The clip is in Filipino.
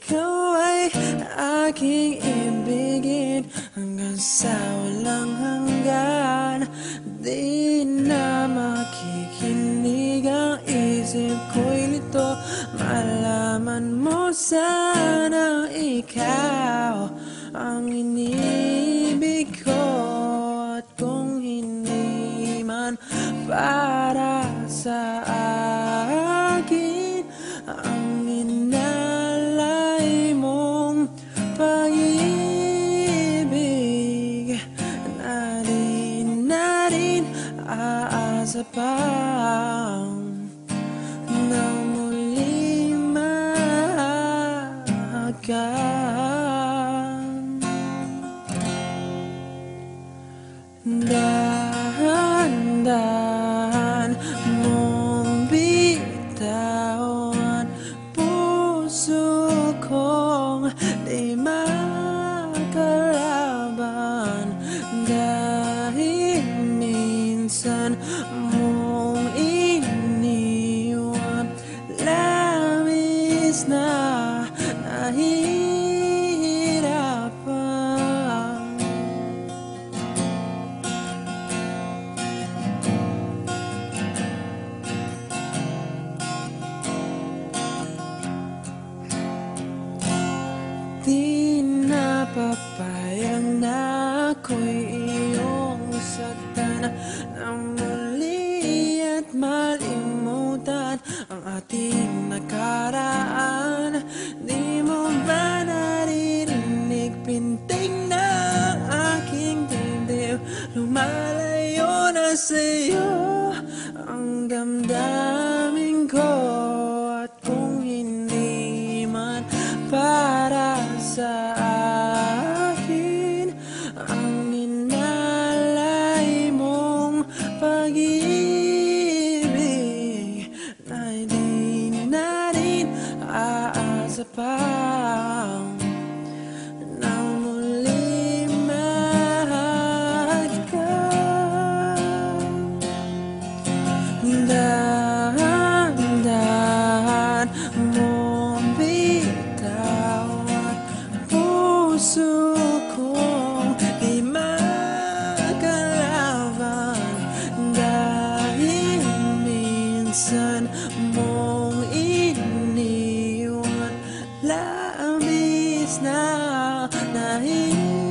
Ikaw ay aking ibigin Hanggang sa walang hanggan Di na makikinig ang isip ko'y nito Malaman mo sana ikaw Ang inibig ko At kung hindi man. Para sa akin Ang na rin aasa pa Na muli mahagan Na nahihirapan. Di napapayag na ako'y iyong saktan. Na Lumalayo na sa'yo ang damdamin ko. At kung hindi man para sa akin Ang inalay mong pag-ibig Na di na rin aasa Puso kong di makalaban Dahil minsan mong iniwan. Labis na nahihirapan